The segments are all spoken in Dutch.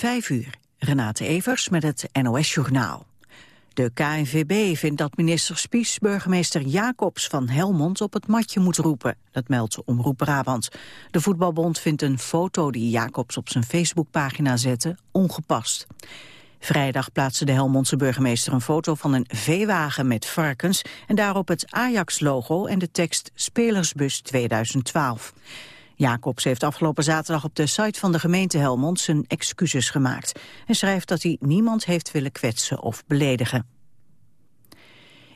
Vijf uur. Renate Evers met het NOS Journaal. De KNVB vindt dat minister Spies burgemeester Jacobs van Helmond op het matje moet roepen. Dat meldt Omroep Brabant. De voetbalbond vindt een foto die Jacobs op zijn Facebookpagina zette ongepast. Vrijdag plaatste de Helmondse burgemeester een foto van een veewagen met varkens en daarop het Ajax-logo en de tekst Spelersbus 2012. Jacobs heeft afgelopen zaterdag op de site van de gemeente Helmond zijn excuses gemaakt. En schrijft dat hij niemand heeft willen kwetsen of beledigen.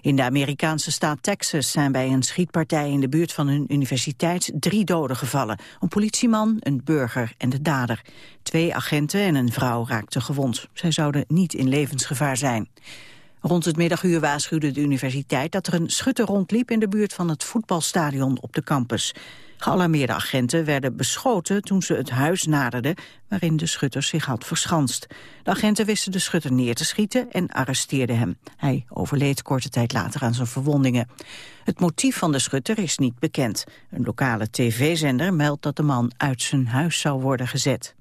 In de Amerikaanse staat Texas zijn bij een schietpartij in de buurt van een universiteit drie doden gevallen. Een politieman, een burger en de dader. Twee agenten en een vrouw raakten gewond. Zij zouden niet in levensgevaar zijn. Rond het middaguur waarschuwde de universiteit dat er een schutter rondliep in de buurt van het voetbalstadion op de campus. Gealarmeerde agenten werden beschoten toen ze het huis naderden waarin de schutter zich had verschanst. De agenten wisten de schutter neer te schieten en arresteerden hem. Hij overleed korte tijd later aan zijn verwondingen. Het motief van de schutter is niet bekend. Een lokale tv-zender meldt dat de man uit zijn huis zou worden gezet.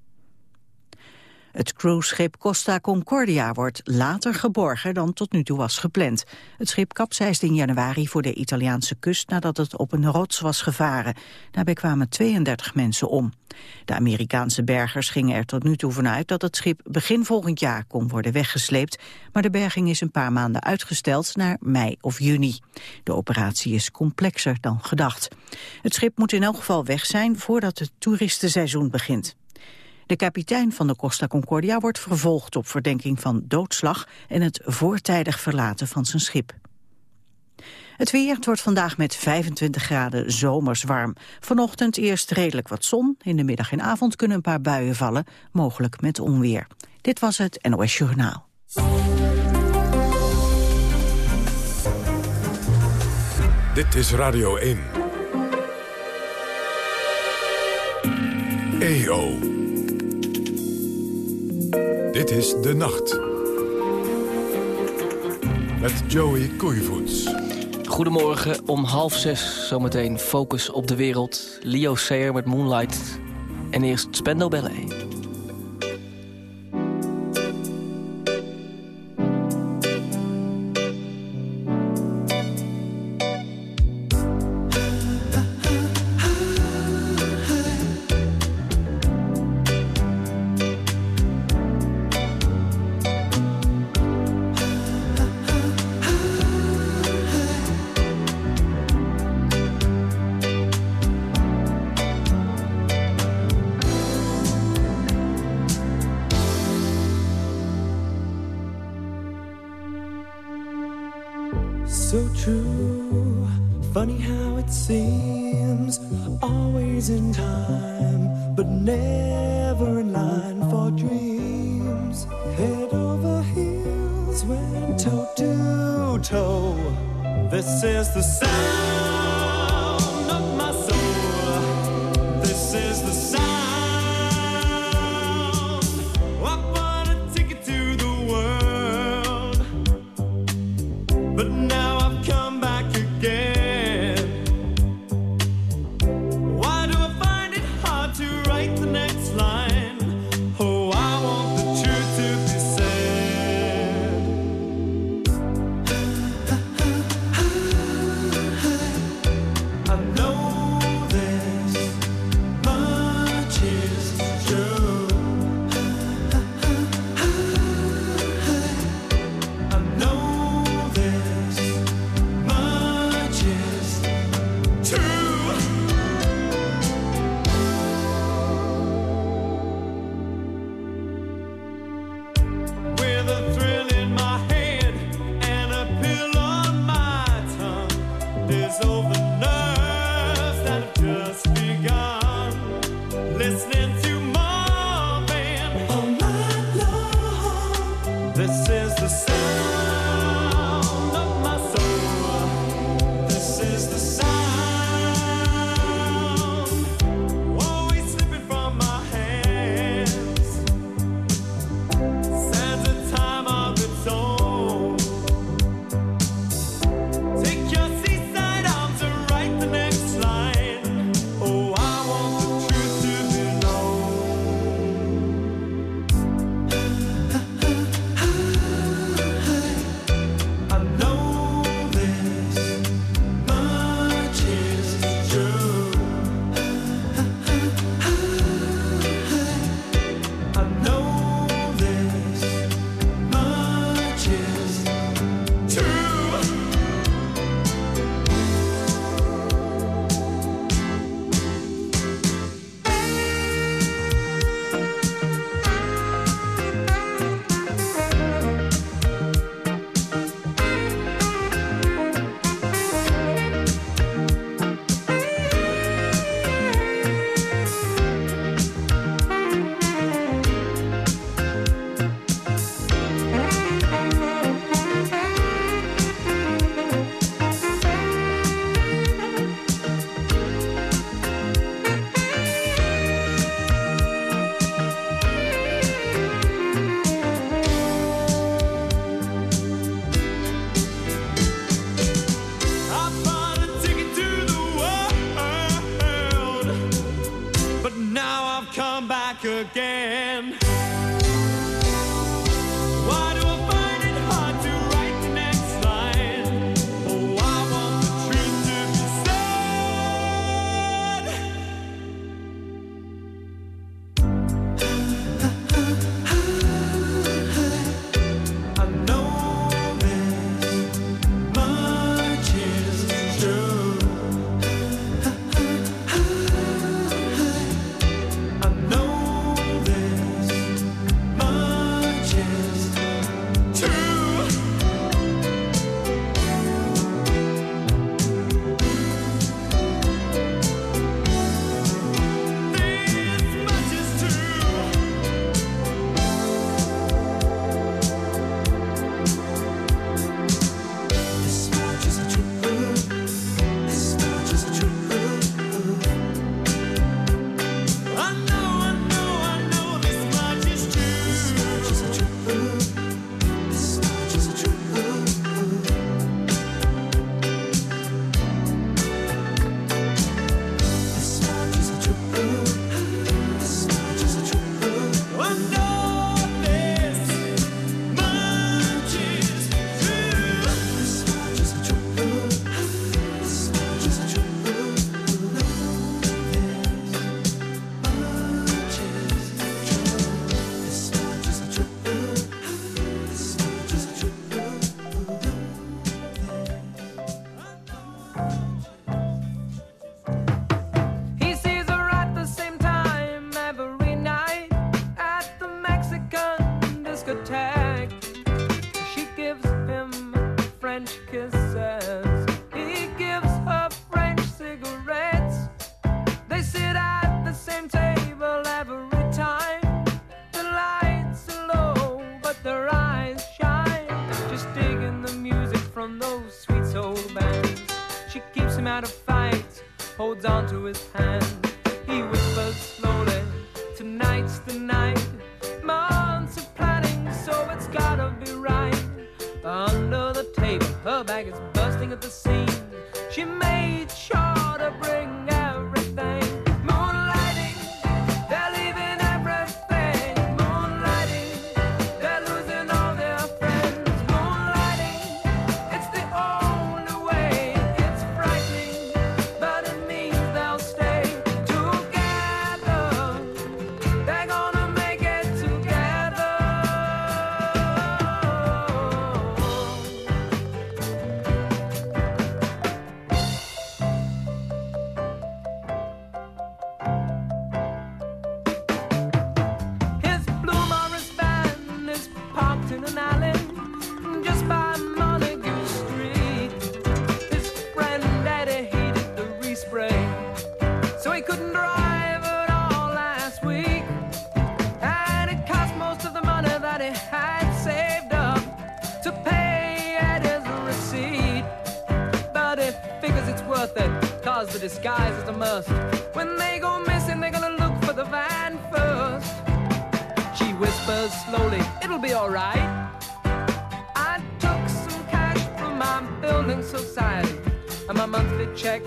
Het cruiseschip Costa Concordia wordt later geborgen dan tot nu toe was gepland. Het schip kapseisde in januari voor de Italiaanse kust nadat het op een rots was gevaren. Daarbij kwamen 32 mensen om. De Amerikaanse bergers gingen er tot nu toe vanuit dat het schip begin volgend jaar kon worden weggesleept, maar de berging is een paar maanden uitgesteld naar mei of juni. De operatie is complexer dan gedacht. Het schip moet in elk geval weg zijn voordat het toeristenseizoen begint. De kapitein van de Costa Concordia wordt vervolgd op verdenking van doodslag en het voortijdig verlaten van zijn schip. Het weer wordt vandaag met 25 graden zomers warm. Vanochtend eerst redelijk wat zon. In de middag en avond kunnen een paar buien vallen, mogelijk met onweer. Dit was het NOS Journaal. Dit is Radio 1. EO. Dit is De Nacht. Met Joey Koeivoets. Goedemorgen, om half zes zometeen Focus op de Wereld. Leo Sayer met Moonlight. En eerst Spendo Ballet. Disguise is a must. When they go missing, they're gonna look for the van first. She whispers slowly, it'll be alright. I took some cash from my building society, and my monthly check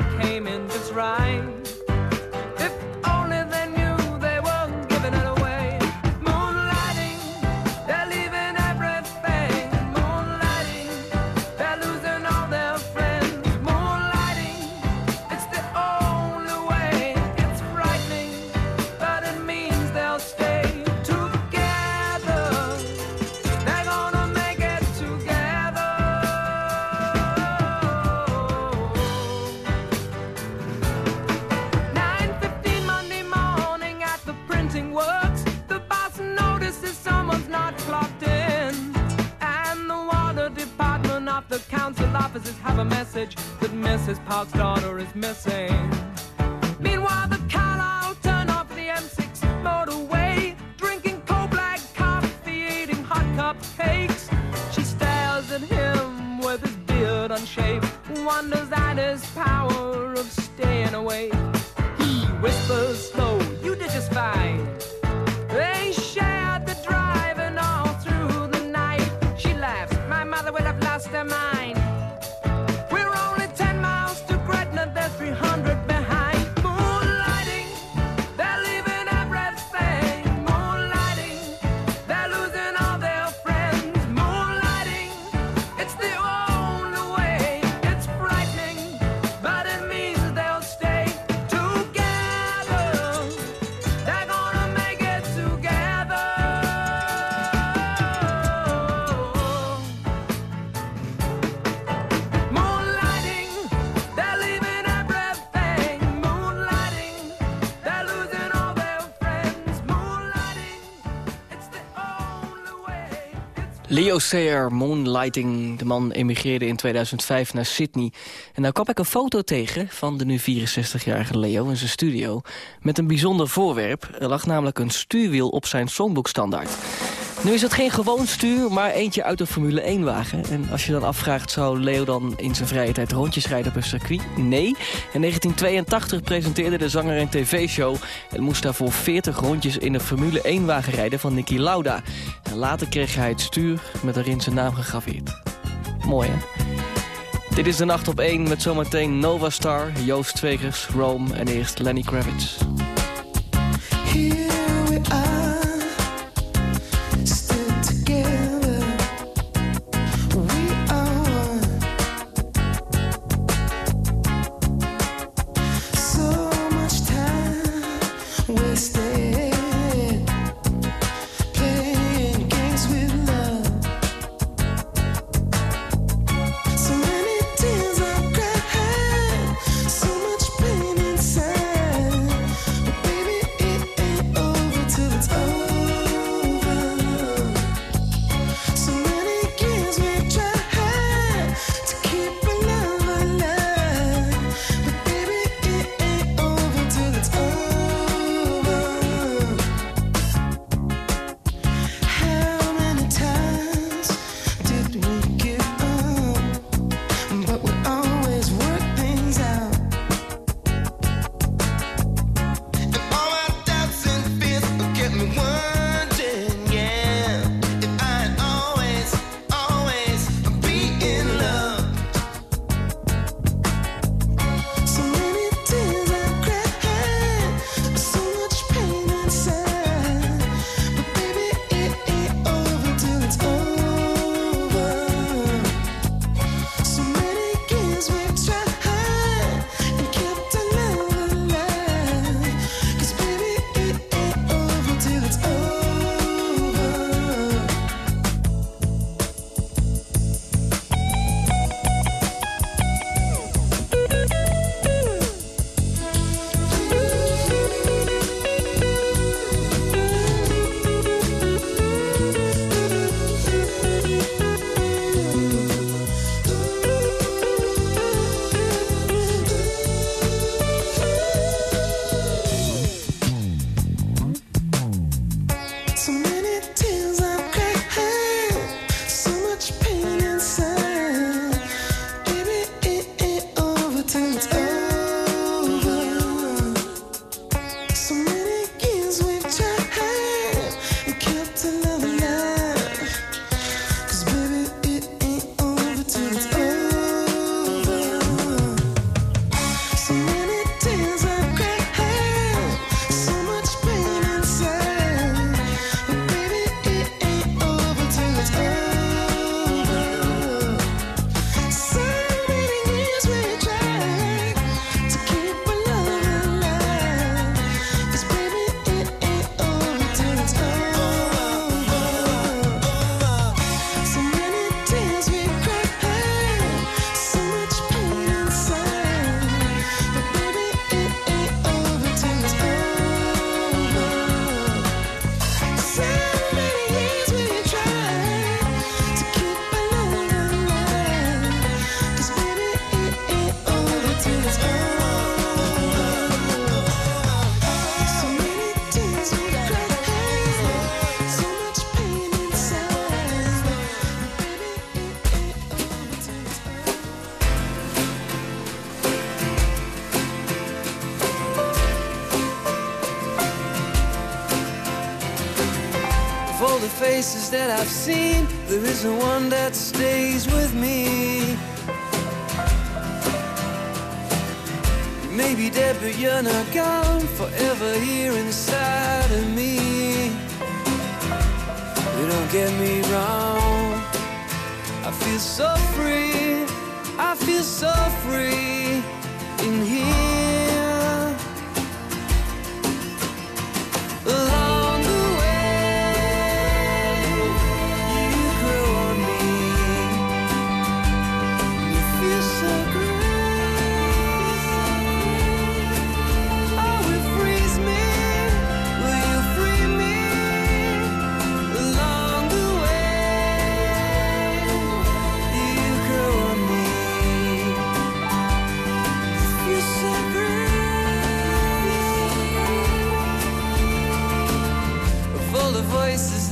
Leo Sayer, Moonlighting. De man emigreerde in 2005 naar Sydney. En nou kwam ik een foto tegen van de nu 64-jarige Leo in zijn studio... met een bijzonder voorwerp. Er lag namelijk een stuurwiel op zijn songboekstandaard. Nu is het geen gewoon stuur, maar eentje uit een Formule 1-wagen. En als je dan afvraagt, zou Leo dan in zijn vrije tijd rondjes rijden op een circuit? Nee. In 1982 presenteerde de zanger een tv-show... en moest daarvoor 40 rondjes in een Formule 1-wagen rijden van Niki Lauda. En later kreeg hij het stuur met daarin zijn naam gegraveerd. Mooi, hè? Dit is de Nacht op 1 met zometeen Nova Star, Joost Twegers, Rome en eerst Lenny Kravitz.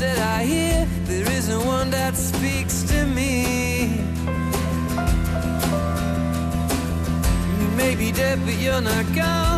That I hear, there isn't one that speaks to me. You may be dead, but you're not gone,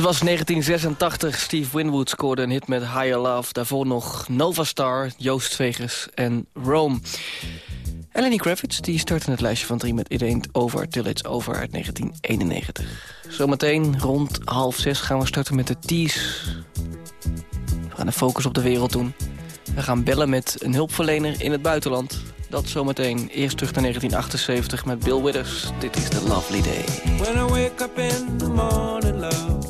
Het was 1986. Steve Winwood scoorde een hit met Higher Love. Daarvoor nog Nova Star, Joost Vegas en Rome. Eleni Kravitz die startte het lijstje van drie met It Ain't Over Till It's Over uit 1991. Zometeen rond half zes gaan we starten met de Tease. We gaan de focus op de wereld doen. We gaan bellen met een hulpverlener in het buitenland. Dat zometeen. Eerst terug naar 1978 met Bill Withers. Dit is The Lovely Day. When I wake up in the morning, love,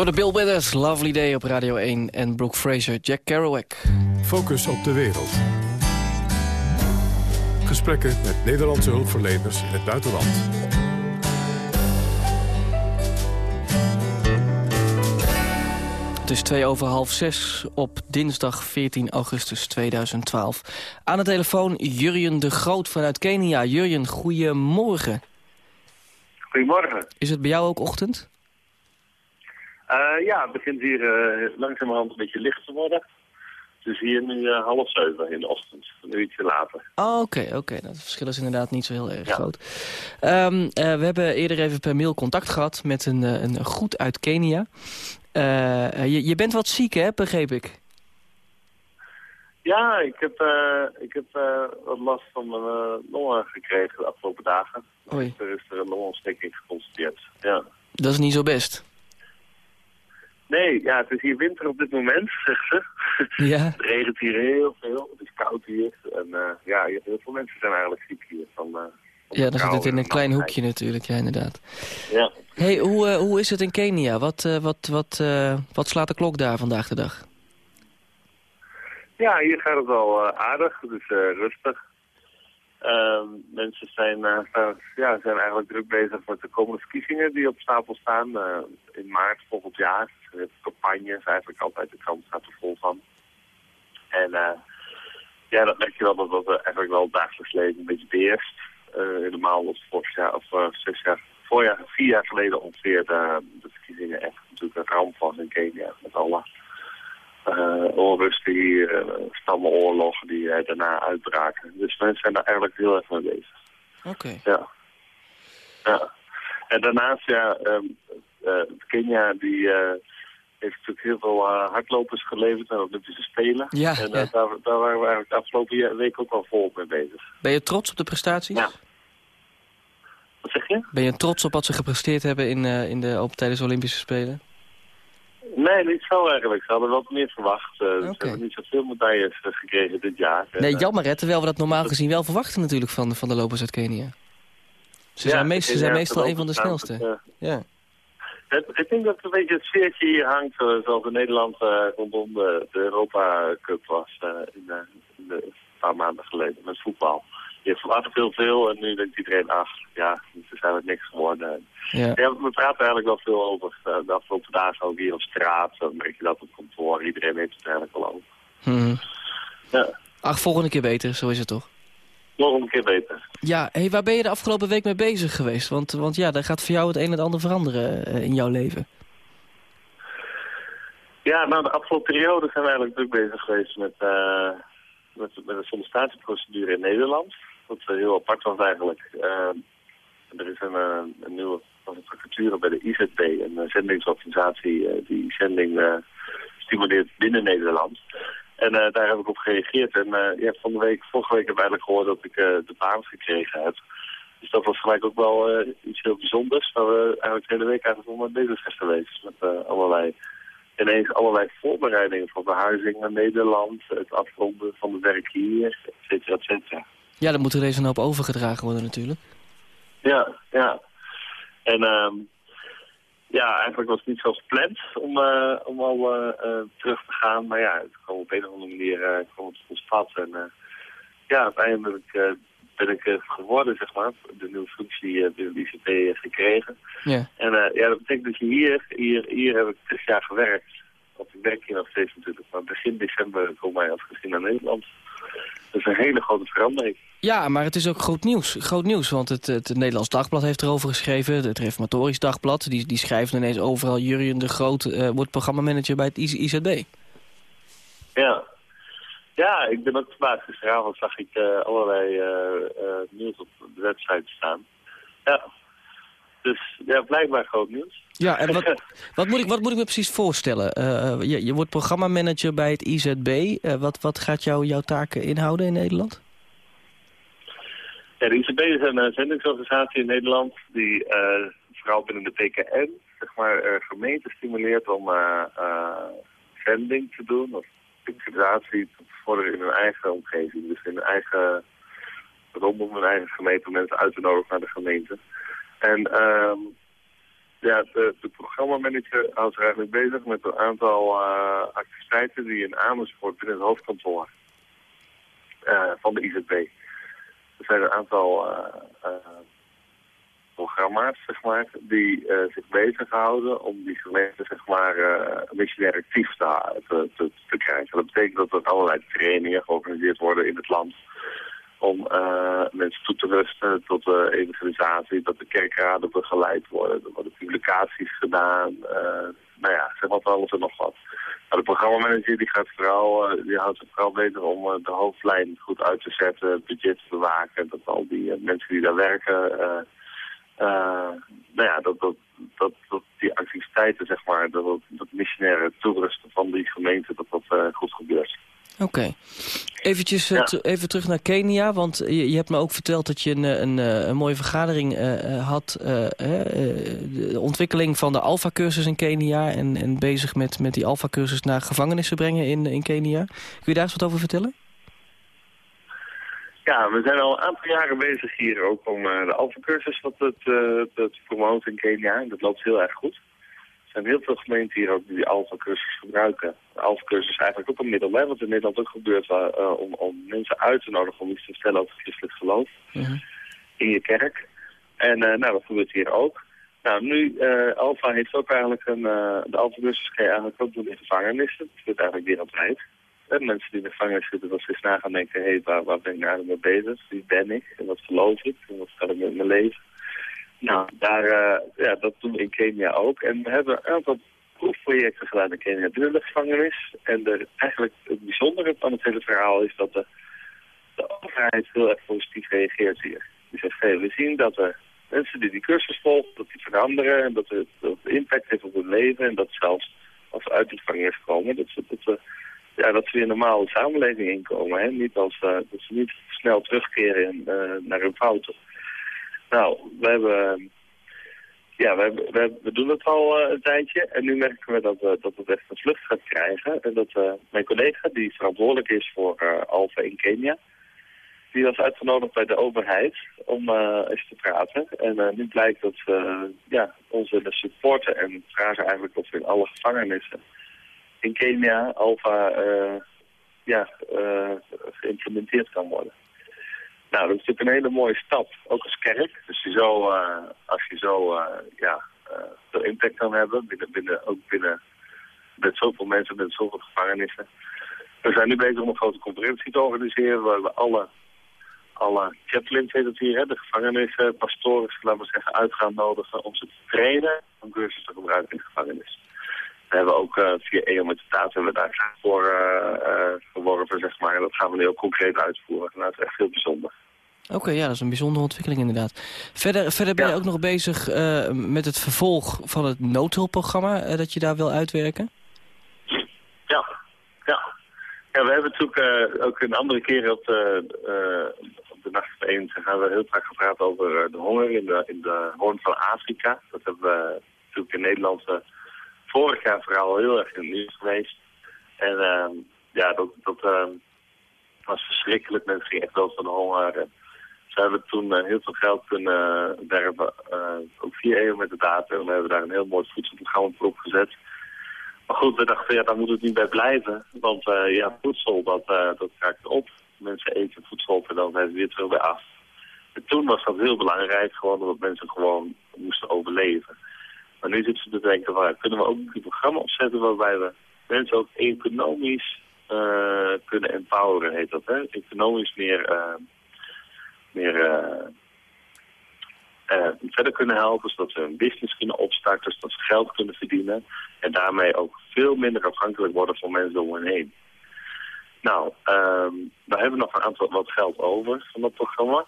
Jorde Bill Withers, Lovely Day op Radio 1 en Brooke Fraser, Jack Kerouac. Focus op de wereld. Gesprekken met Nederlandse hulpverleners in het buitenland. Het is twee over half zes op dinsdag 14 augustus 2012. Aan de telefoon Jurjen de Groot vanuit Kenia. Jurjen, goedemorgen. Goedemorgen. Is het bij jou ook ochtend? Eh, ja, het begint hier eh, langzamerhand een beetje licht te worden. Het is hier nu eh, half zeven in de ochtend, nu ietsje later. Oh, Oké, oké. Nou, het verschil is inderdaad niet zo heel erg Ja. groot. Ehm, eh, we hebben eerder even per mail contact gehad met een, een goed uit Kenia. Je, je bent wat ziek, hè, begreep ik? Ja, ik heb, ik heb wat last van mijn eh, longen gekregen de afgelopen dagen. Oei. Er is er een longontsteking geconstateerd. Ja. Dat is niet zo best. Nee, ja, het is hier winter op dit moment, zegt ze. Ja? Het regent hier heel veel, het is koud hier. En eh, ja, heel veel mensen zijn eigenlijk ziek hier. Van, van Ja, dan zit het in en een klein hoekje natuurlijk, ja, inderdaad. Ja. hey, hoe, eh, hoe is het in Kenia? Wat, wat, wat, wat slaat de klok daar vandaag de dag? Ja, hier gaat het wel aardig. Het is rustig. Ehm, mensen zijn, eh, eh, ja, zijn eigenlijk druk bezig met de komende verkiezingen die op stapel staan. eh, in maart volgend jaar. Er is campagnes, eigenlijk altijd de krant staat er vol van. En ja, dat merk je wel dat eh, eigenlijk wel dagelijks leven een beetje beheerst. Eh, helemaal was vorig jaar, of zes jaar, voorjaar, vier jaar geleden ongeveer de, de verkiezingen echt natuurlijk een ramp was in Kenia. Met alle eh onrusten hier, eh, stammenoorlogen die eh, daarna uitbraken. Dus mensen zijn daar eigenlijk heel erg mee bezig. Oké. Ja. ja. En daarnaast, ja, ehm, eh, Kenia die heeft natuurlijk heel veel hardlopers geleverd de Olympische Spelen. Ja, en ja. daar, daar waren we eigenlijk de afgelopen week ook wel volop mee bezig. Ben je trots op de prestaties? Ja. Wat zeg je? Ben je trots op wat ze gepresteerd hebben in, in de, op, tijdens de Olympische Spelen? Nee, niet zo eigenlijk. Ze hadden wel meer verwacht. Eh, Ze Oké. hebben niet zoveel medailles eh, gekregen dit jaar. Nee, eh, jammer hè, terwijl we dat normaal gezien wel verwachten natuurlijk van, van de lopers uit Kenia. Ze ja, zijn, meest, ze zijn meestal een van de snelste. dus, Ja. Het, ik denk dat een beetje het sfeertje hier hangt, zoals in Nederland rondom de, de Europa Cup was in de- een paar maanden geleden met voetbal. Je verwacht heel veel en nu denkt iedereen, ach ja, het is eigenlijk niks geworden. Ja. Ja, we praten eigenlijk wel veel over eh, de afgelopen dagen ook hier op straat. Dan merk je dat op kantoor, iedereen heeft het eigenlijk wel over. Mhm. Ja, Ach, volgende keer beter, zo is het toch? nog een keer beter. Ja, hey, waar ben je de afgelopen week mee bezig geweest? Want, want ja, daar gaat voor jou het een en het ander veranderen eh, in jouw leven. Ja, nou de afgelopen periode zijn we eigenlijk druk bezig geweest met, eh, met, met de sollicitatieprocedure in Nederland. Wat heel apart was eigenlijk. Eh, er is een, eh, een nieuwe vacature bij de IZB, een eh, zendingsorganisatie eh, die zending stimuleert binnen Nederland. En daar heb ik op gereageerd. En ja, van de week, vorige week heb ik eigenlijk gehoord dat ik de baan gekregen heb. Dus dat was gelijk ook wel iets heel bijzonders. Waar we eigenlijk de hele week eigenlijk wel mee bezig zijn geweest. Met allerlei ineens allerlei voorbereidingen voor verhuizing naar Nederland, het afronden van het werk hier, et cetera, et cetera. Ja, dan moet er deze een hoop overgedragen worden natuurlijk. Ja, ja. En ehm ja, eigenlijk was het niet zo gepland om, eh, om al eh, eh, terug te gaan. Maar ja, het kwam op een of andere manier eh, kwam het op ons pad. En ja, uiteindelijk ben ik, ben ik geworden, zeg maar. De nieuwe functie binnen de ICT gekregen. Ja. En ja, dat betekent dat je hier, hier, hier heb ik zes jaar gewerkt. Want ik werk hier nog steeds natuurlijk. Maar begin december kom mij als gezin naar Nederland. Dat is een hele grote verandering. Ja, maar het is ook groot nieuws. Groot nieuws, want het, het Nederlands Dagblad heeft erover geschreven. Het Reformatorisch Dagblad, die, die schrijft ineens overal... Jurjen de Groot eh, wordt programmamanager bij het IZ- IZB. Ja. Ja, ik ben ook verbaasd. Gisteravond zag ik eh, allerlei eh, nieuws op de website staan. Ja. Dus ja, blijkbaar groot nieuws. Ja, en wat, wat, moet, ik, wat moet ik me precies voorstellen? Eh, je, je wordt programmamanager bij het IZB. Eh, wat, wat gaat jou, jouw taken inhouden in Nederland? Ja, de ICB is een eh, zendingsorganisatie in Nederland die eh, vooral binnen de PKN zeg maar, eh, gemeenten stimuleert om eh, eh, zending te doen of integratie te vorderen in hun eigen omgeving. Dus in hun eigen, rondom hun eigen gemeente mensen uit te nodigen naar de gemeente. En ehm, ja, de, de programmamanager houdt zich eigenlijk bezig met een aantal eh, activiteiten die in Amersfoort binnen het hoofdkantoor eh, van de IZB. Er zijn een aantal eh, programma's, zeg maar, die eh, zich bezighouden om die gemeente, zeg maar, eh missionair actief te, te, te krijgen. Dat betekent dat er allerlei trainingen georganiseerd worden in het land om eh, mensen toe te rusten tot de evangelisatie, dat de kerkraden begeleid worden. Er worden publicaties gedaan, eh, nou ja, zeg maar alles en nog wat. Nou, de programmamanager die, gaat vooral, eh, die houdt zich vooral bezig om de hoofdlijn goed uit te zetten, budget te bewaken, dat al die mensen die daar werken, nou ja, dat, dat, dat, dat die activiteiten, zeg maar, dat, dat, missionaire toerusten van die gemeente, dat dat goed gebeurt. Oké. Eventjes eh, Ja. te- even terug naar Kenia, want je, je hebt me ook verteld dat je een, eh, een, eh, een mooie vergadering had. eh, de ontwikkeling van de Alpha-cursus in Kenia en, en bezig met, met die Alpha-cursus naar gevangenissen brengen in, in Kenia. Kun je daar eens wat over vertellen? Ja, we zijn al een aantal jaren bezig hier ook om de Alpha-cursus eh, te promoten in Kenia. En dat loopt heel erg goed. Er zijn heel veel gemeenten hier ook die Alpha-cursus gebruiken. De Alpha-cursus is eigenlijk ook een middel, hè, wat in Nederland ook gebeurt, waar, eh, om, om mensen uit te nodigen om iets te vertellen over christelijk geloof in je kerk. En eh, nou, dat gebeurt hier ook. Nou, nu, eh Alpha heeft ook eigenlijk een, de Alpha-cursus kan je eigenlijk ook doen in gevangenissen. Het gebeurt eigenlijk wereldwijd. En mensen die in de gevangenis zitten, dat ze eens na gaan denken, hé, waar, waar ben ik nou eigenlijk mee bezig? Wie ben ik? En wat geloof ik? En wat gaat ik met mijn leven? Nou, daar, eh, ja, dat doen we in Kenia ook. En we hebben een aantal proefprojecten gedaan in Kenia binnen de gevangenis. En de, eigenlijk het bijzondere van het hele verhaal is dat de, de overheid heel erg positief reageert hier. Die zegt, hé, we zien dat er mensen die die cursus volgen, dat die veranderen en dat het, dat impact heeft op hun leven. En dat zelfs als ze uit de gevangenis komen, dat ze, dat ze, ja, dat ze weer normaal de samenleving inkomen. Hè? Niet als, eh, dat ze niet snel terugkeren in, eh, naar hun fouten. Nou, we hebben... Ja, we, we, we doen het al eh, een tijdje en nu merken we dat, eh, dat het echt een vlucht gaat krijgen. En dat eh, mijn collega, die verantwoordelijk is voor Alpha in Kenia, die was uitgenodigd bij de overheid om eens te praten. En nu blijkt dat ze ja, ons willen supporten en vragen eigenlijk of in alle gevangenissen in Kenia Alpha ja, geïmplementeerd kan worden. Nou, dat is natuurlijk een hele mooie stap, ook als kerk. Dus je zo, eh, als je zo eh, ja, eh, veel impact kan hebben, binnen, binnen, ook binnen met zoveel mensen, met zoveel gevangenissen. We zijn nu bezig om een grote conferentie te organiseren waar we alle, alle chaplains, heet het hier, hè, de gevangenissen, pastoren, laten we zeggen, uit gaan nodigen om ze te trainen om cursus te gebruiken in de gevangenis. We hebben ook eh, via EO met de staat hebben we daar voor eh, eh, geworven, zeg maar. En dat gaan we nu ook concreet uitvoeren. Nou, dat is echt heel bijzonder. Oké, ja, dat is een bijzondere ontwikkeling inderdaad. Verder, verder ben je ook nog bezig met het vervolg van het noodhulpprogramma... dat je daar wil uitwerken? Ja, ja. Ja, we hebben natuurlijk ook een andere keer op de, op de Nacht van Eend gaan we heel vaak gepraat over de honger in de, in de Hoorn van Afrika. Dat hebben we natuurlijk in Nederland vorig jaar vooral heel erg in het nieuws geweest. En ehm, ja, dat, dat ehm, was verschrikkelijk. Mensen gingen echt dood van de honger. Ze hebben toen eh, heel veel geld kunnen werven, eh, ook via EU met de data. En we hebben daar een heel mooi voedselprogramma voor opgezet. Maar goed, we dachten, ja, daar moet het niet bij blijven. Want ja, voedsel, dat, dat raakt op. Mensen eten voedsel op en dan zijn ze weer terug bij af. En toen was dat heel belangrijk, gewoon omdat mensen gewoon moesten overleven. Maar nu zitten ze te denken, ja, kunnen we ook een programma opzetten waarbij we mensen ook economisch eh, kunnen empoweren, heet dat, hè? Economisch meer, eh, meer eh, verder kunnen helpen, zodat ze een business kunnen opstarten, zodat ze geld kunnen verdienen en daarmee ook veel minder afhankelijk worden van mensen om hen heen. Nou, ehm we hebben nog een aantal wat geld over van dat programma.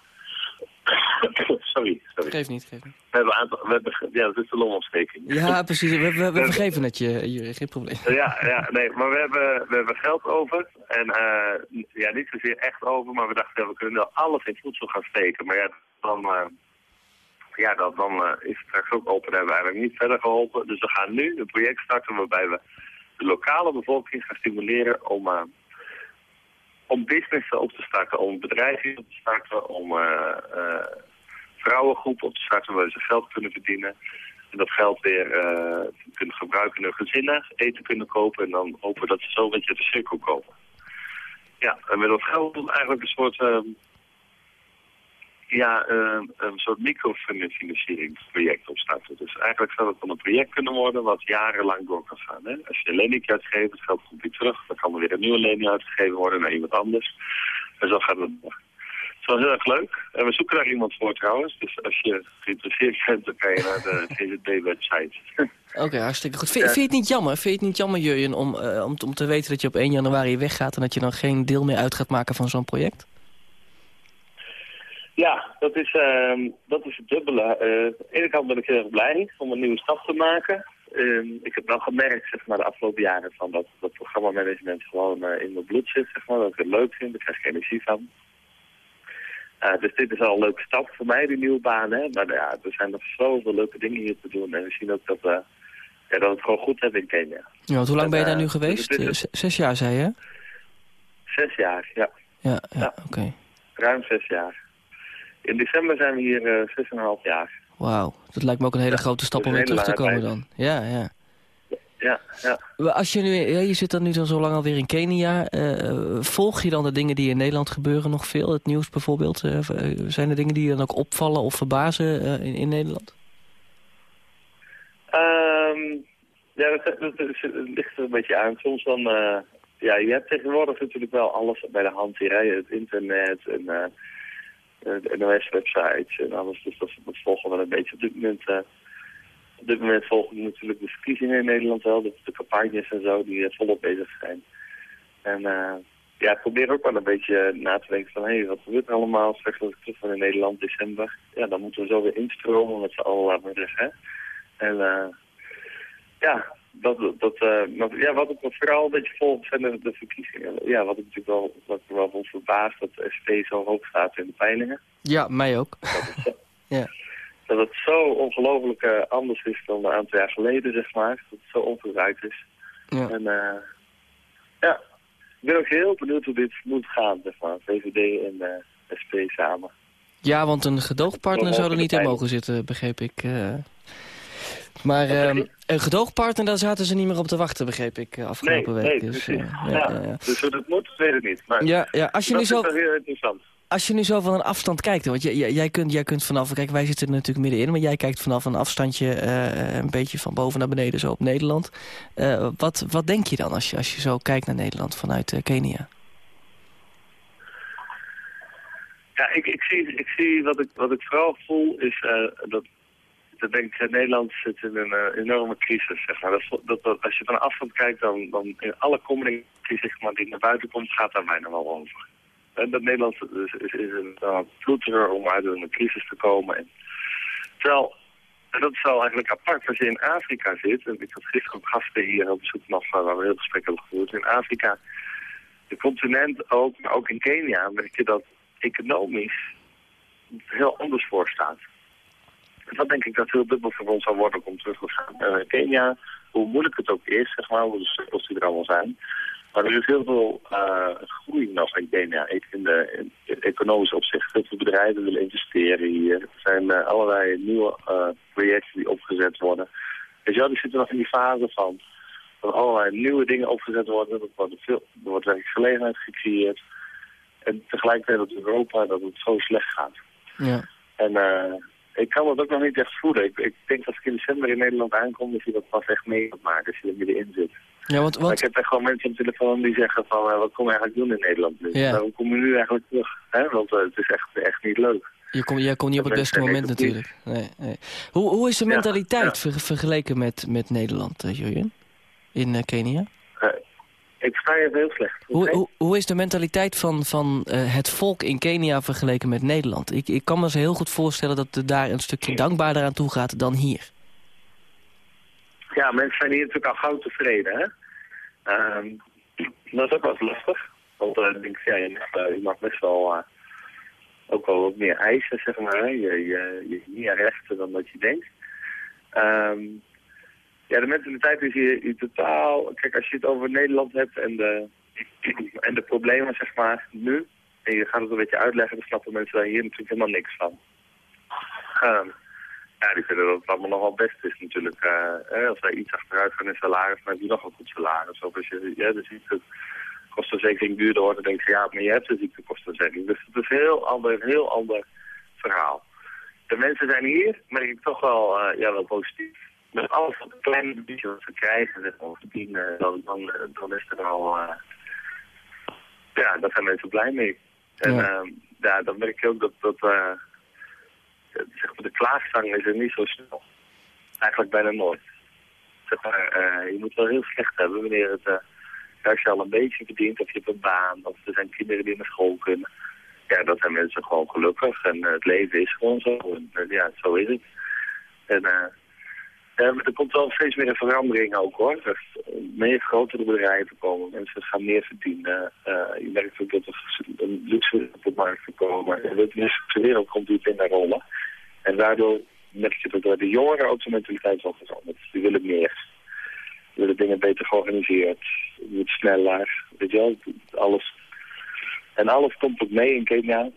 sorry, sorry. Geef niet, geef niet. We hebben een aantal, we hebben, ja, dat is de longontsteking. Ja, precies. We, we, we vergeven het je, Jurgen, geen probleem. Ja, ja, nee, maar we hebben, we hebben geld over. En eh, ja, niet zozeer echt over, maar we dachten, ja, we kunnen wel alles in voedsel gaan steken. Maar ja, dan, eh, ja, dan, dan eh, is het straks ook open en hebben we eigenlijk niet verder geholpen. Dus we gaan nu een project starten waarbij we de lokale bevolking gaan stimuleren om, om businessen op te starten, om bedrijven op te starten, om eh, eh, vrouwengroepen op te starten waar ze geld kunnen verdienen. En dat geld weer eh, kunnen gebruiken in hun gezinnen, eten kunnen kopen en dan hopen dat ze zo een beetje de cirkel komen. Ja, en met dat geld eigenlijk een soort, ehm, ja, ehm, een soort microfinancieringsproject opstarten. Dus eigenlijk zou het dan een project kunnen worden wat jarenlang door kan gaan. Hè? Als je een lening uitgeeft, het geld komt weer terug, dan kan er weer een nieuwe lening uitgegeven worden naar iemand anders. En zo gaat het nog. Het is wel heel erg leuk. En we zoeken daar iemand voor trouwens. Dus als je geïnteresseerd bent, dan kan je naar de GZB-website. Oké, hartstikke goed. Vind, vind je het niet jammer, vind je het niet jammer Jurjen, om, eh, om, om te weten dat je op 1 januari weggaat... en dat je dan geen deel meer uit gaat maken van zo'n project? Ja, dat is, ehm, dat is het dubbele. Eh, aan de ene kant ben ik heel erg blij om een nieuwe stap te maken. Ehm, ik heb wel gemerkt zeg maar, de afgelopen jaren van dat, dat programmamanagement gewoon eh, in mijn bloed zit. Zeg maar, dat ik het leuk vind, daar krijg ik energie van. Eh, dus dit is al een leuke stap voor mij, die nieuwe baan. Hè? Maar ja, er zijn nog zoveel leuke dingen hier te doen. En we zien ook dat, we ja, dat we het gewoon goed hebben in Kenia. Ja, want hoe lang ben je daar nu geweest? dus zes jaar, zei je? Zes jaar, ja. Ja, ja, Ja. oké. Ruim zes jaar. In december zijn we hier eh, zes en een half jaar. Wauw, dat lijkt me ook een hele Ja, grote stap om weer terug te komen dan. Ja, ja. Ja, ja. Als je, nu, je zit dan nu dan zo lang alweer in Kenia. eh, volg je dan de dingen die in Nederland gebeuren nog veel? Het nieuws bijvoorbeeld? Eh, eh, zijn er dingen die je dan ook opvallen of verbazen eh, in, in Nederland? Ehm, ja, dat, ligt er een beetje aan. Soms dan, eh, ja, je hebt tegenwoordig natuurlijk wel alles bij de hand hier. Hè? Het internet en eh, de NOS-websites en alles. Dus dat, volgen we wel een beetje. Op dit moment, eh, op dit moment volgen we natuurlijk de verkiezingen in Nederland wel. De, de campagnes en zo die eh, volop bezig zijn. En eh, ja, ik probeer ook wel een beetje na te denken van... hé, hey, wat gebeurt er allemaal? Straks als ik terug ben in Nederland, december. Ja, dan moeten we zo weer instromen met z'n allen, laten we zeggen. En eh, ja, dat, dat, eh, maar ja, wat ik me vooral een beetje volg zijn de, de verkiezingen. Ja, wat ik natuurlijk wel, wat me wel vond verbaasd dat de SP zo hoog staat in de peilingen. Ja, mij ook. Dat het zo, Ja. dat het zo ongelooflijk eh, anders is dan een aantal jaar geleden, zeg maar. Dat het zo ongebruikt is. Ja. En eh, ja, ik ben ook heel benieuwd hoe dit moet gaan, zeg maar. VVD en SP samen. Ja, want een gedoogpartner zou er niet in mogen zitten, begreep ik. Eh. Maar ehm, een gedoogpartner, daar zaten ze niet meer op te wachten, begreep ik, eh, afgelopen nee, week. nee, dus, precies. eh, ja, ja, ja. Dus hoe dat moet, weet ik niet. Maar Ja, ja, als je dat nu is zo... heel interessant. Als je nu zo van een afstand kijkt, want jij, jij, kunt, jij kunt vanaf, kijk wij zitten er natuurlijk middenin, maar jij kijkt vanaf een afstandje eh, een beetje van boven naar beneden zo op Nederland. Eh, wat, wat denk je dan als je, als je zo kijkt naar Nederland vanuit eh, Kenia? Ja, ik, ik, zie, ik zie wat ik, wat ik vooral voel is eh, dat, dat denk Nederland zit in een eh, enorme crisis. Zeg dat, dat, als je van afstand kijkt, dan, dan in alle communicatie zeg maar, die naar buiten komt, gaat daar bijna wel over. En dat Nederland is, een uh, om uit een crisis te komen. En, terwijl, en dat is wel eigenlijk apart als je in Afrika zit. En ik had gisteren ook gasten hier op bezoek nog, eh, waar we heel gesprek hebben gevoerd. In Afrika, de continent ook, maar ook in Kenia, merk je dat economisch heel anders voor staat. Dat denk ik dat heel dubbel voor ons zal worden om terug te gaan naar Kenia. Hoe moeilijk het ook is, zeg maar, hoe de struggles die er allemaal zijn. Maar er is heel veel eh, groei nog in Kenia, in, de, in, economisch opzicht. Heel veel bedrijven willen investeren hier. Er zijn eh, allerlei nieuwe eh, projecten die opgezet worden. Je wel, die zitten nog in die fase van dat allerlei nieuwe dingen opgezet worden. Er wordt, veel, er wordt werkgelegenheid gecreëerd. En tegelijkertijd dat Europa dat het zo slecht gaat. Ja. En eh, ik kan dat ook nog niet echt voelen. Ik, ik denk als ik in december in Nederland aankom, dat je dat pas echt mee gaat maken als je er middenin zit. Ja, want, Maar ik want heb echt gewoon mensen de telefoon die zeggen van, eh, wat kom je eigenlijk doen in Nederland nu? Ja. Waarom kom je nu eigenlijk terug? Hè? Want eh, het is echt, echt niet leuk. je komt jij komt niet op het Dat beste moment natuurlijk. Nee, nee. Hoe, hoe is de mentaliteit ja. ver- vergeleken met, met Nederland, uh, Jurjen? In eh, Kenia? Eh, ik sta je heel slecht. Hoe, hoe, hoe is de mentaliteit van, van eh, het volk in Kenia vergeleken met Nederland? Ik, ik kan me zo heel goed voorstellen dat het daar een stukje dankbaarder aan toe gaat dan hier. Ja, mensen zijn hier natuurlijk al gauw tevreden, hè? Ehm, dat is ook wel lastig. Want eh, ik denk, ja, je, mag, eh, je mag best wel eh, ook wel wat meer eisen, zeg maar. Hè? Je, je, je meer rechten dan dat je denkt. Ehm, ja, de mentaliteit is hier, hier totaal... Kijk, als je het over Nederland hebt en de, en de problemen, zeg maar, nu... en je gaat het een beetje uitleggen, dan snappen mensen daar hier natuurlijk helemaal niks van. Ehm, ja, die vinden dat het allemaal nogal best is natuurlijk. eh, hè, als wij iets achteruit gaan in salaris, dan heb je nog een goed salaris. Of als je ja, de ziektekostenverzekering duurder wordt, dan denk je, ja, maar je hebt de ziektekostenverzekering. Dus het is een heel ander, heel ander verhaal. De mensen zijn hier, merk ik toch wel, eh, ja, wel positief. Met alles wat een klein beetje wat ze krijgen, of verdienen, dan, dan, dan is er al... eh, ja, daar zijn mensen blij mee. En Ja. ja dan merk je ook dat... dat eh, zeg maar, de klaagzang is er niet zo snel. Eigenlijk bijna nooit. Zeg maar, eh, je moet wel heel slecht hebben wanneer het, als je al een beetje verdient, of je hebt een baan, of er zijn kinderen die naar school kunnen. Ja, dat zijn mensen gewoon gelukkig en het leven is gewoon zo. En, ja, zo is het. En eh, maar er komt wel steeds meer een verandering ook hoor. Er meer grotere bedrijven komen, mensen gaan meer verdienen. Eh, je merkt ook dat er een luxe op de markt komen. En de westerse wereld komt diep in naar rollen. En daardoor merk je dat de jongeren ook de mentaliteit wel verandert. Die willen meer. Die willen dingen beter georganiseerd. Het moet sneller. Weet je wel, alles. En alles komt ook mee in Kenia.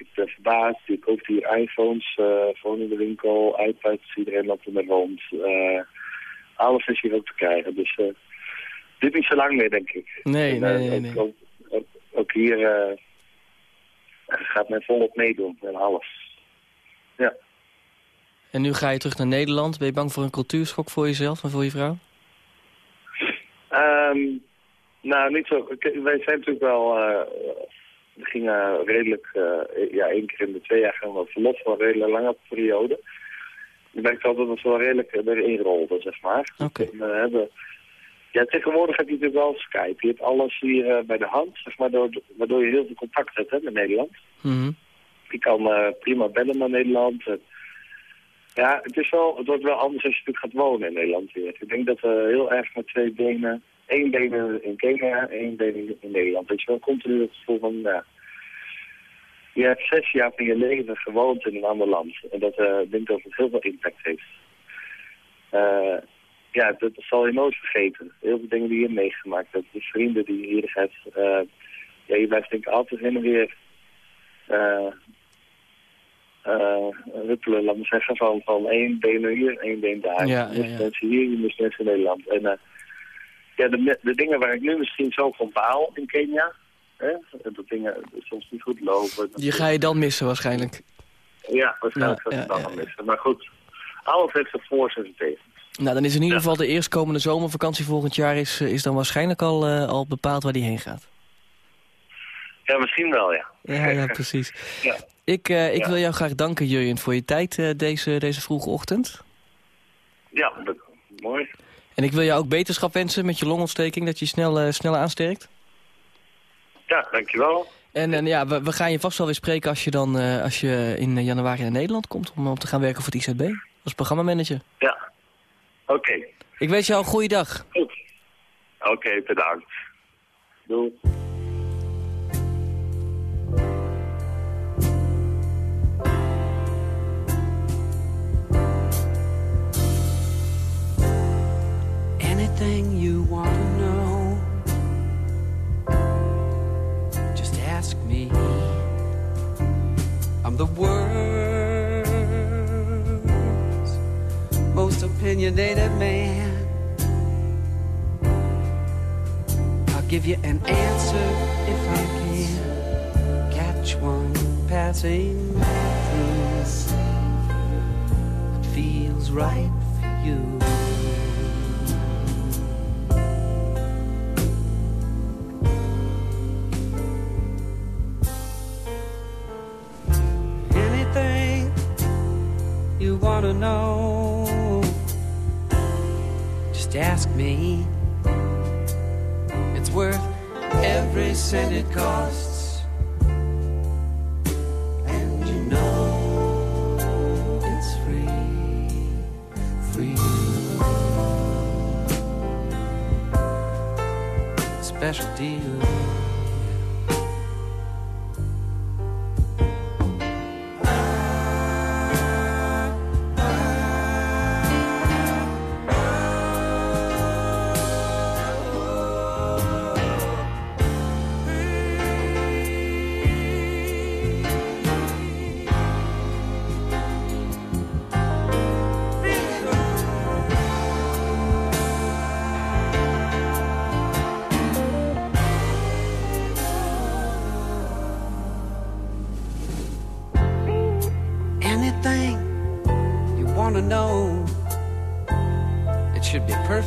Ik ben verbaasd. Je koopt hier iPhones, eh gewoon in de winkel, iPads, iedereen loopt er met rond. Eh, alles is hier ook te krijgen. Dus eh dit niet zo lang meer, denk ik. Nee, En, nee, nee. ook, nee. Ook, ook, ook hier gaat men volop meedoen en alles. Ja. En nu ga je terug naar Nederland. Ben je bang voor een cultuurschok voor jezelf en voor je vrouw? Ehm, nou, niet zo. Wij zijn natuurlijk wel. we gingen redelijk. eh, ja, één keer in de twee jaar gaan we verlof voor een redelijk lange periode. Ik merk altijd dat we wel redelijk eh, erin rolden, zeg maar. Oké. En, eh, hebben, ja, tegenwoordig heb je natuurlijk wel Skype. Je hebt alles hier bij de hand, zeg maar, waardoor, waardoor je heel veel contact hebt hè, met Nederland. Mhm. Je kan prima bellen naar Nederland. En, ja, het, is wel, het wordt wel anders als je natuurlijk gaat wonen in Nederland weer. Ik denk dat we heel erg met twee benen... één been in Kenia, één been in, Nederland. Weet je wel, continu het gevoel van... Ja, je hebt zes jaar van je leven gewoond in een ander land. En dat eh denk ik dat het heel veel impact heeft. Eh, ja, dat, dat zal je nooit vergeten. Heel veel dingen die je meegemaakt hebt. De vrienden die je hier hebt. eh, ja, je blijft denk ik altijd heen en weer... eh, eh, huppelen, laat me zeggen, van, van één been hier, één been daar. Ja, je mist ja, ja. mensen hier, je mist mensen in Nederland. En eh, ja, de, de dingen waar ik nu misschien zo van baal in Kenia, hè, dat dingen soms niet goed lopen. Die ga je dan missen waarschijnlijk. Ja, waarschijnlijk Ja, het ja, dan missen. Maar goed, alles heeft zijn voor en zijn. Nou, dan is in ieder geval de eerstkomende zomervakantie volgend jaar... is, eh, is dan waarschijnlijk al, eh, al bepaald waar die heen gaat. Ja, misschien wel, ja. Ja, ja precies. Ja. Ik, eh, ik Ja. wil jou graag danken, Jurjen, voor je tijd deze, deze vroege ochtend. Ja, dat, mooi. En ik wil jou ook beterschap wensen met je longontsteking, dat je snel, eh, snel aansterkt. Ja, dankjewel. En, en ja, we, we gaan je vast wel weer spreken als je, dan, eh, als je in eh, januari naar Nederland komt... om, om te gaan werken voor het IZB als programmamanager. Ja. Oké, Ik wens jou een goede dag. goed. Oké, bedankt. Doei. Anything you want to know, Just ask me, I'm the world's most opinionated man. I'll give you an answer if I can catch one passing through. It feels right for you. Know, just ask me. It's worth every cent it costs. And you know it's free, free. Special deal.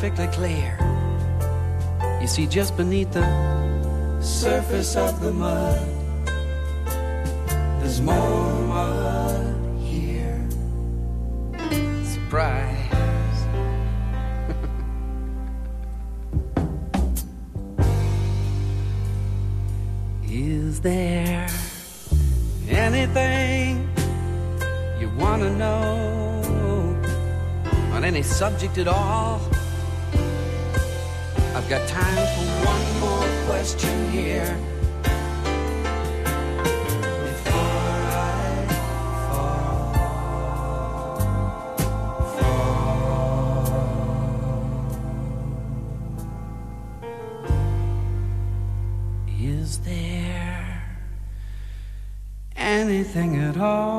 Perfectly clear. You see, just beneath the surface of the mud, there's more mud here. Surprise. Is there anything you want to know on any subject at all? Got time for one more question here. Anything at all?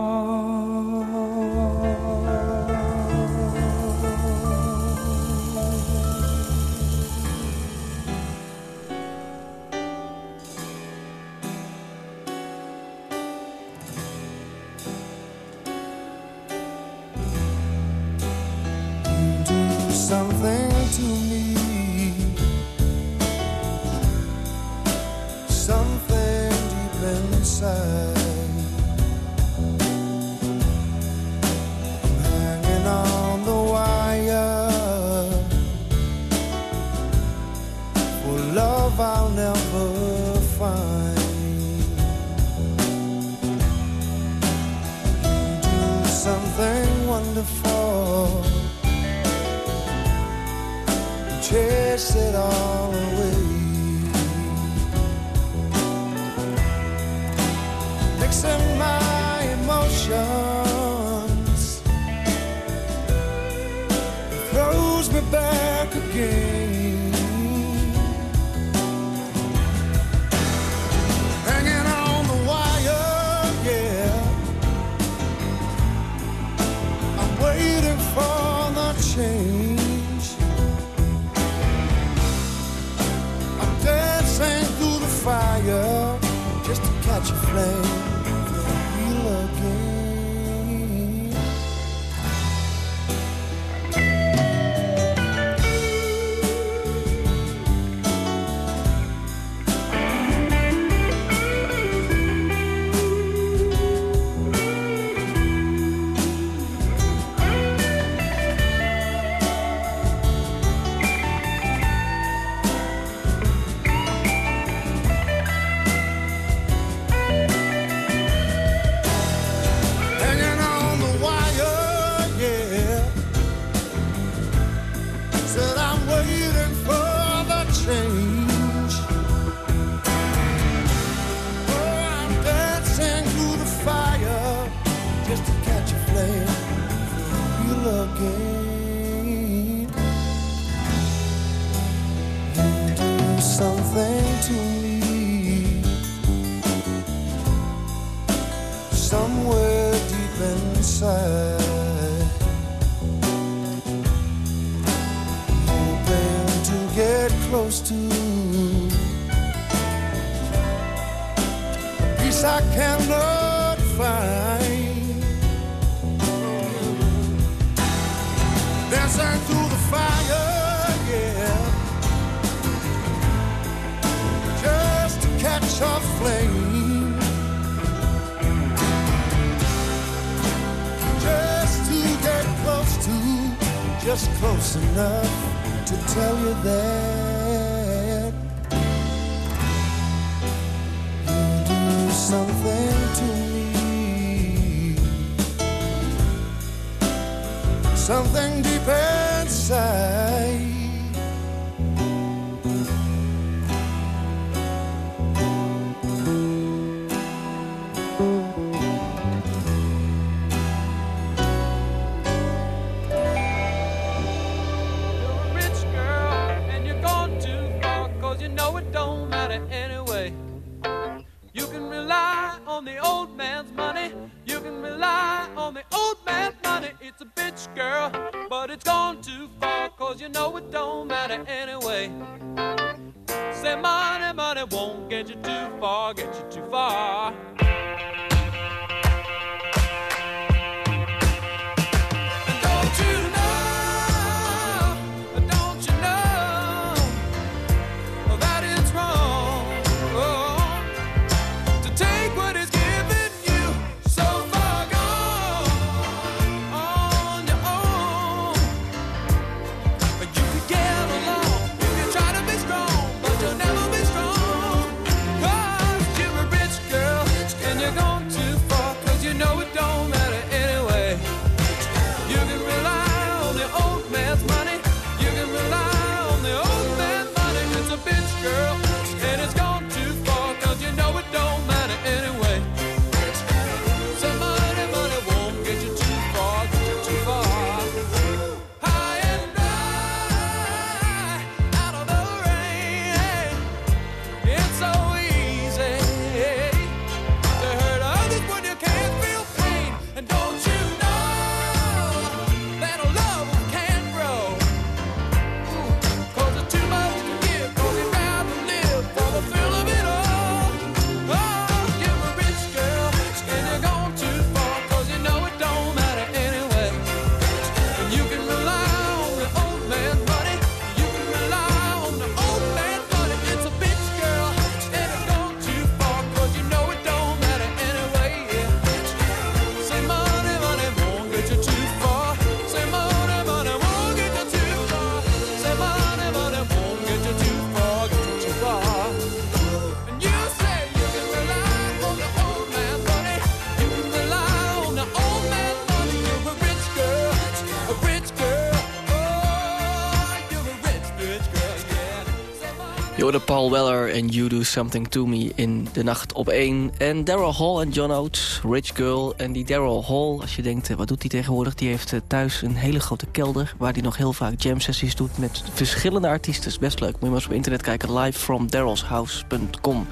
en You Do Something To Me in de nacht op één. En Daryl Hall en John Oates, Rich Girl. En die Daryl Hall, als je denkt, eh, wat doet hij tegenwoordig? Die heeft eh, thuis een hele grote kelder... waar hij nog heel vaak jam sessies doet met verschillende artiesten. Best leuk. Moet je maar eens op internet kijken. Livefromdarylshouse.com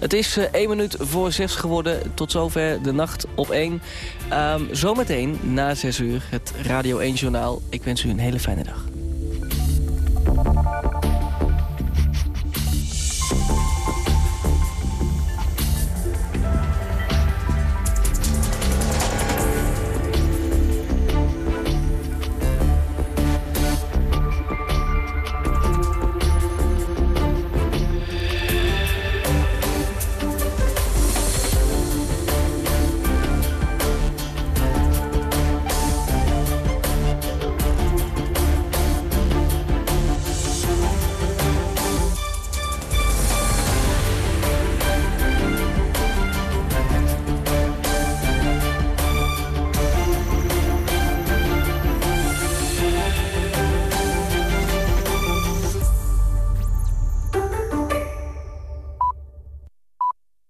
Het is eh, één minuut voor zes geworden. Tot zover de nacht op één. Ehm, zometeen na zes uur het Radio 1 Journaal. Ik wens u een hele fijne dag.